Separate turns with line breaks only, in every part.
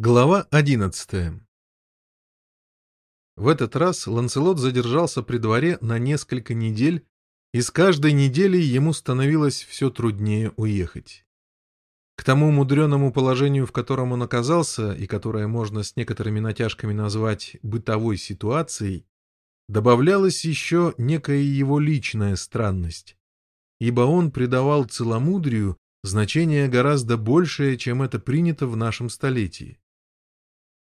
Глава одиннадцатая В этот раз Ланселот задержался при дворе на несколько недель, и с каждой неделей ему становилось все труднее уехать. К тому мудреному положению, в котором он оказался, и которое можно с некоторыми натяжками назвать бытовой ситуацией, добавлялась еще некая его личная странность, ибо он придавал целомудрию значение гораздо большее, чем это принято в нашем столетии.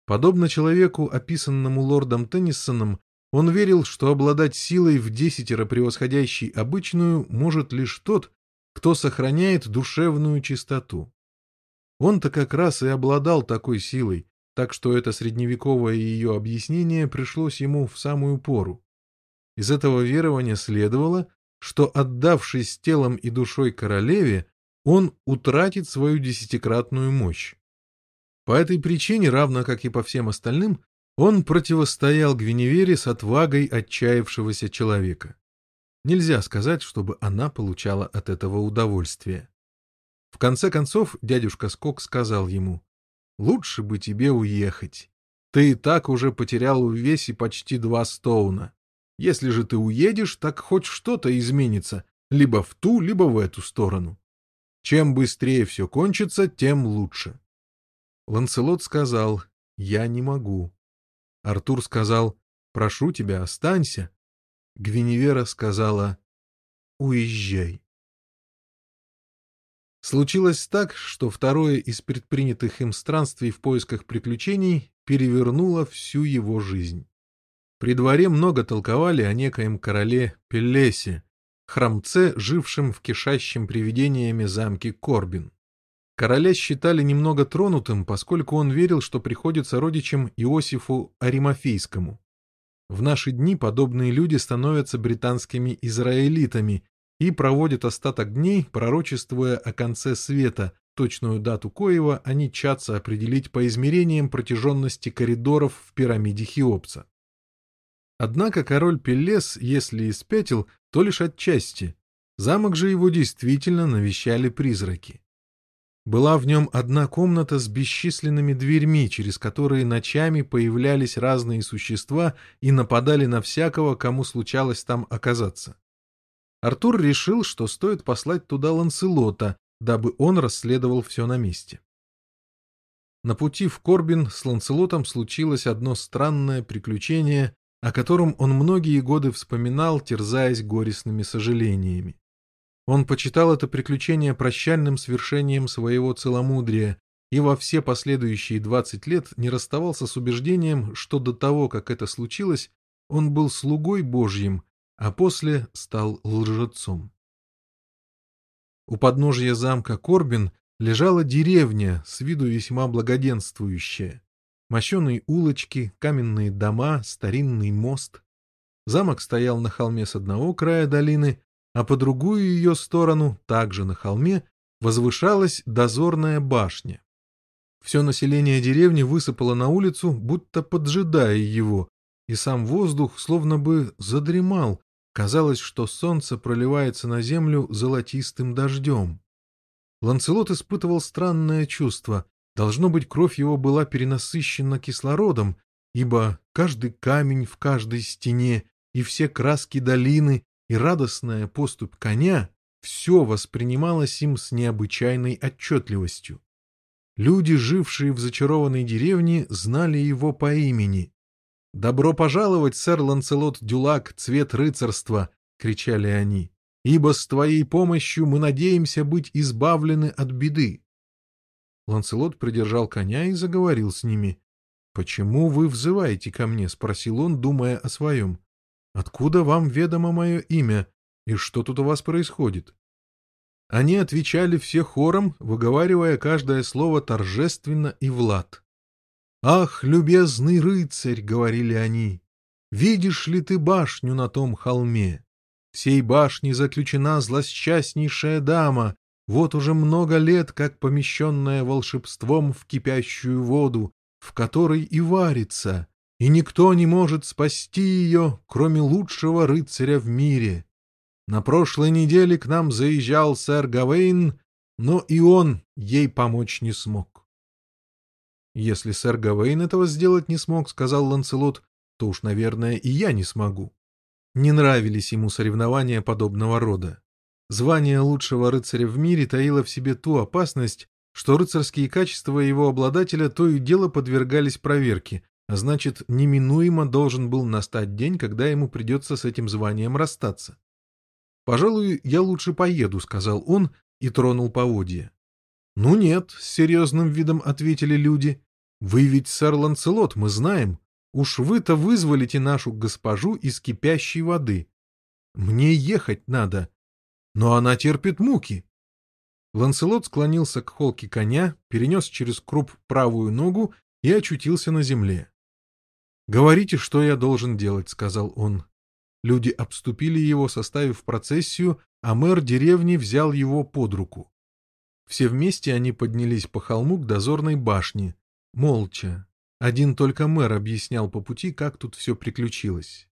Подобно человеку, описанному лордом Теннисоном, он верил, что обладать силой в десятеро превосходящей обычную может лишь тот, кто сохраняет душевную чистоту. Он-то как раз и обладал такой силой, так что это средневековое ее объяснение пришлось ему в самую пору. Из этого верования следовало, что, отдавшись телом и душой королеве, он утратит свою десятикратную мощь. По этой причине, равно как и по всем остальным, он противостоял Гвиневере с отвагой отчаявшегося человека. Нельзя сказать, чтобы она получала от этого удовольствие. В конце концов дядюшка Скок сказал ему, «Лучше бы тебе уехать. Ты и так уже потерял в весе почти два стоуна. Если же ты уедешь, так хоть что-то изменится, либо в ту, либо в эту сторону. Чем быстрее все кончится, тем лучше». Ланселот сказал «Я не могу». Артур сказал «Прошу тебя, останься». Гвиневера сказала «Уезжай». Случилось так, что второе из предпринятых им странствий в поисках приключений перевернуло всю его жизнь. При дворе много толковали о некоем короле Пеллесе, храмце, жившем в кишащем привидениями замке Корбин. Короля считали немного тронутым, поскольку он верил, что приходит сородичем Иосифу Аримофейскому. В наши дни подобные люди становятся британскими израилитами и проводят остаток дней, пророчествуя о конце света, точную дату коего они чатся определить по измерениям протяженности коридоров в пирамиде Хеопса. Однако король Пеллес, если и спятил, то лишь отчасти. Замок же его действительно навещали призраки. Была в нем одна комната с бесчисленными дверьми, через которые ночами появлялись разные существа и нападали на всякого, кому случалось там оказаться. Артур решил, что стоит послать туда Ланселота, дабы он расследовал все на месте. На пути в Корбин с Ланселотом случилось одно странное приключение, о котором он многие годы вспоминал, терзаясь горестными сожалениями. Он почитал это приключение прощальным свершением своего целомудрия и во все последующие двадцать лет не расставался с убеждением, что до того, как это случилось, он был слугой Божьим, а после стал лжецом. У подножия замка Корбин лежала деревня, с виду весьма благоденствующая. Мощеные улочки, каменные дома, старинный мост. Замок стоял на холме с одного края долины, а по другую ее сторону, также на холме, возвышалась дозорная башня. Все население деревни высыпало на улицу, будто поджидая его, и сам воздух словно бы задремал, казалось, что солнце проливается на землю золотистым дождем. Ланцелот испытывал странное чувство. Должно быть, кровь его была перенасыщена кислородом, ибо каждый камень в каждой стене и все краски долины и радостная поступь коня все воспринималось им с необычайной отчетливостью. Люди, жившие в зачарованной деревне, знали его по имени. «Добро пожаловать, сэр Ланцелот Дюлак, цвет рыцарства!» — кричали они. «Ибо с твоей помощью мы надеемся быть избавлены от беды». Ланцелот придержал коня и заговорил с ними. «Почему вы взываете ко мне?» — спросил он, думая о своем. Откуда вам ведомо мое имя? И что тут у вас происходит?» Они отвечали все хором, выговаривая каждое слово торжественно и влад. «Ах, любезный рыцарь!» — говорили они. «Видишь ли ты башню на том холме? В сей башне заключена злосчастнейшая дама, вот уже много лет как помещенная волшебством в кипящую воду, в которой и варится, и никто не может спасти ее, кроме лучшего рыцаря в мире. На прошлой неделе к нам заезжал сэр Гавейн, но и он ей помочь не смог. «Если сэр Гавейн этого сделать не смог, — сказал Ланцелот, — то уж, наверное, и я не смогу». Не нравились ему соревнования подобного рода. Звание лучшего рыцаря в мире таило в себе ту опасность, что рыцарские качества его обладателя то и дело подвергались проверке, значит, неминуемо должен был настать день, когда ему придется с этим званием расстаться. «Пожалуй, я лучше поеду», — сказал он и тронул поводья. «Ну нет», — с серьезным видом ответили люди. «Вы ведь сэр Ланцелот, мы знаем. Уж вы-то вызволите нашу госпожу из кипящей воды. Мне ехать надо, но она терпит муки». Ланцелот склонился к холке коня, перенес через круп правую ногу и очутился на земле. «Говорите, что я должен делать», — сказал он. Люди обступили его, составив процессию, а мэр деревни взял его под руку. Все вместе они поднялись по холму к дозорной башне, молча. Один только мэр объяснял по пути, как тут все приключилось.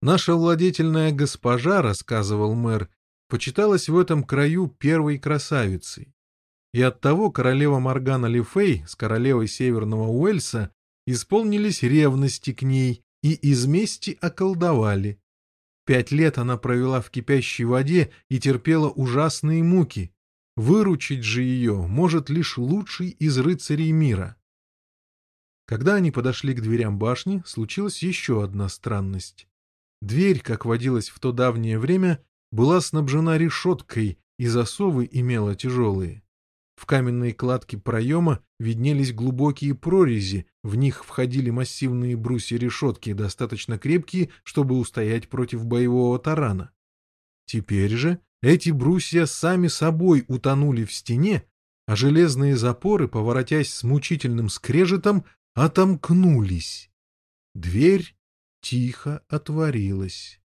«Наша владетельная госпожа», — рассказывал мэр, — почиталась в этом краю первой красавицей. И оттого королева Моргана Лифей с королевой Северного Уэльса исполнились ревности к ней и из мести околдовали. Пять лет она провела в кипящей воде и терпела ужасные муки, Выручить же ее может лишь лучший из рыцарей мира. Когда они подошли к дверям башни, случилась еще одна странность. Дверь, как водилось в то давнее время, была снабжена решеткой, и засовы имела тяжелые. В каменные кладки проема виднелись глубокие прорези, в них входили массивные брусья решетки, достаточно крепкие, чтобы устоять против боевого тарана. Теперь же эти брусья сами собой утонули в стене, а железные запоры, поворотясь с мучительным скрежетом, отомкнулись. Дверь тихо отворилась.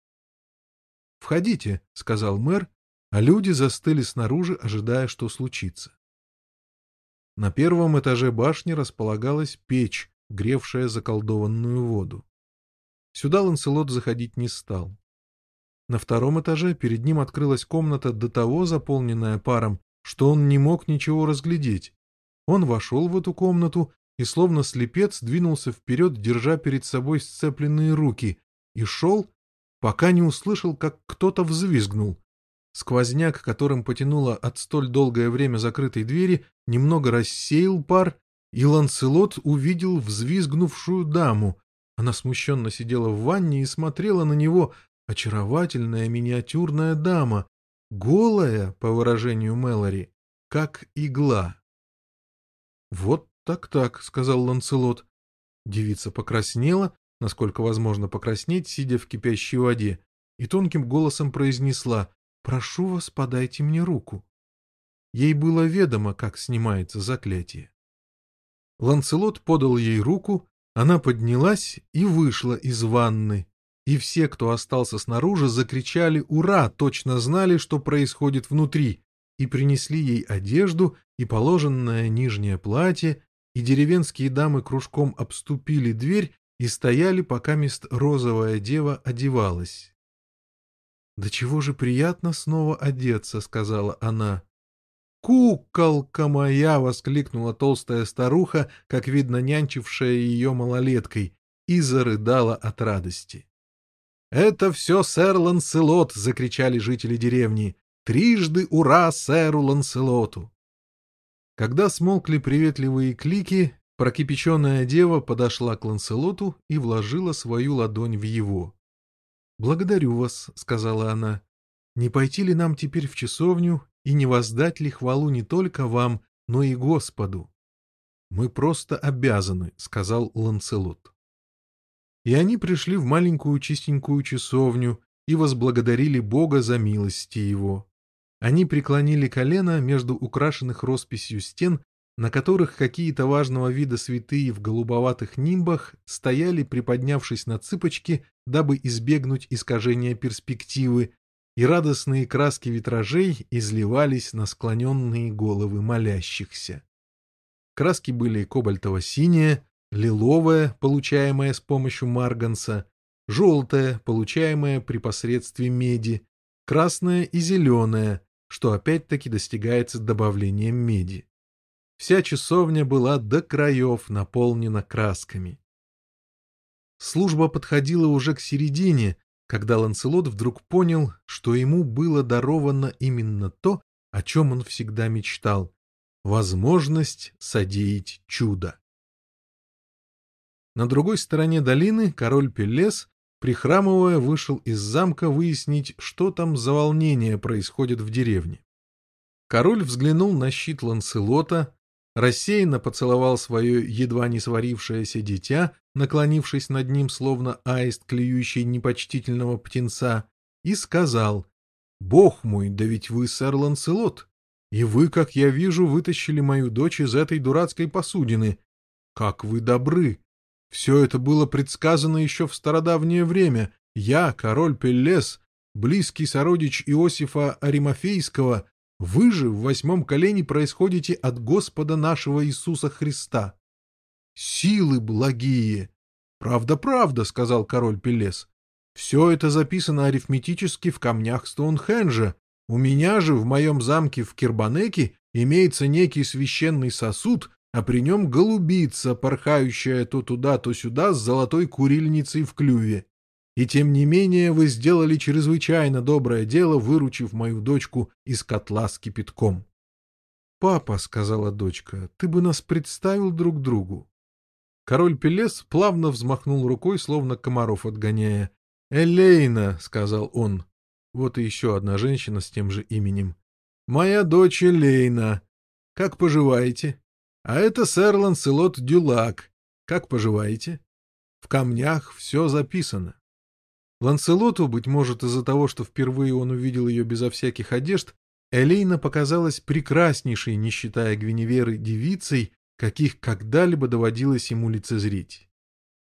«Входите», — сказал мэр, а люди застыли снаружи, ожидая, что случится. На первом этаже башни располагалась печь, гревшая заколдованную воду. Сюда Ланселот заходить не стал. На втором этаже перед ним открылась комната до того заполненная паром, что он не мог ничего разглядеть. Он вошел в эту комнату и, словно слепец, двинулся вперед, держа перед собой сцепленные руки, и шел, пока не услышал, как кто-то взвизгнул. Сквозняк, которым потянуло от столь долгое время закрытой двери, немного рассеял пар, и Ланцелот увидел взвизгнувшую даму. Она смущенно сидела в ванне и смотрела на него, очаровательная миниатюрная дама, голая, по выражению Мэлори, как игла. «Вот так-так», — сказал Ланцелот. Девица покраснела, насколько возможно покраснеть, сидя в кипящей воде, и тонким голосом произнесла «Прошу вас, подайте мне руку». Ей было ведомо, как снимается заклятие. Ланцелот подал ей руку, она поднялась и вышла из ванны, и все, кто остался снаружи, закричали «Ура!», точно знали, что происходит внутри, и принесли ей одежду и положенное нижнее платье, и деревенские дамы кружком обступили дверь и стояли, пока мест розовая дева одевалась. «Да чего же приятно снова одеться», — сказала она. «Куколка моя!» — воскликнула толстая старуха, как видно, нянчившая ее малолеткой, и зарыдала от радости. «Это все сэр Ланселот!» — закричали жители деревни. «Трижды ура сэру Ланселоту!» Когда смолкли приветливые клики, прокипяченная дева подошла к Ланселоту и вложила свою ладонь в его. «Благодарю вас», — сказала она. «Не пойти ли нам теперь в часовню и не воздать ли хвалу не только вам, но и Господу?» «Мы просто обязаны», — сказал Ланселот. И они пришли в маленькую чистенькую часовню и возблагодарили Бога за милости его. Они преклонили колено между украшенных росписью стен, на которых какие-то важного вида святые в голубоватых нимбах стояли, приподнявшись на цыпочки, дабы избегнуть искажения перспективы, и радостные краски витражей изливались на склоненные головы молящихся. Краски были кобальтово-синие, лиловая, получаемая с помощью марганца, желтая, получаемая при посредстве меди, красная и зеленая, что опять-таки достигается добавлением меди. Вся часовня была до краев наполнена красками. Служба подходила уже к середине, когда Ланселот вдруг понял, что ему было даровано именно то, о чем он всегда мечтал — возможность содеять чудо. На другой стороне долины король Пеллес, прихрамывая, вышел из замка выяснить, что там за волнение происходит в деревне. Король взглянул на щит Ланселота, рассеянно поцеловал свое едва не сварившееся дитя, наклонившись над ним, словно аист, клюющий непочтительного птенца, и сказал, «Бог мой, да ведь вы сэр Ланселот, и вы, как я вижу, вытащили мою дочь из этой дурацкой посудины. Как вы добры! Все это было предсказано еще в стародавнее время. Я, король Пеллес, близкий сородич Иосифа Аримофейского, вы же в восьмом колене происходите от Господа нашего Иисуса Христа. Силы благие! Правда, правда, сказал король Пелес. Все это записано арифметически в камнях Стоунхенджа. У меня же в моем замке в Кирбанеке имеется некий священный сосуд, а при нем голубица, порхающая то туда, то сюда с золотой курильницей в клюве. И тем не менее вы сделали чрезвычайно доброе дело, выручив мою дочку из котла с кипятком. — Папа, — сказала дочка, — ты бы нас представил друг другу. Король Пелес плавно взмахнул рукой, словно комаров отгоняя. — Элейна, — сказал он. Вот и еще одна женщина с тем же именем. — Моя дочь Элейна. Как поживаете? А это сэр Ланселот Дюлак. Как поживаете? В камнях все записано. Ланселоту, быть может, из-за того, что впервые он увидел ее безо всяких одежд, Элейна показалась прекраснейшей, не считая Гвиневеры, девицей, каких когда-либо доводилось ему лицезреть.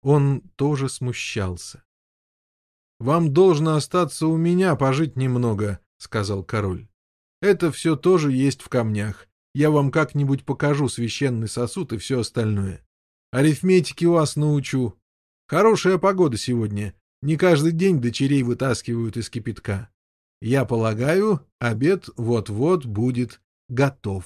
Он тоже смущался. — Вам должно остаться у меня пожить немного, — сказал король. — Это все тоже есть в камнях. Я вам как-нибудь покажу священный сосуд и все остальное. Арифметики вас научу. Хорошая погода сегодня. Не каждый день дочерей вытаскивают из кипятка. Я полагаю, обед вот-вот будет готов.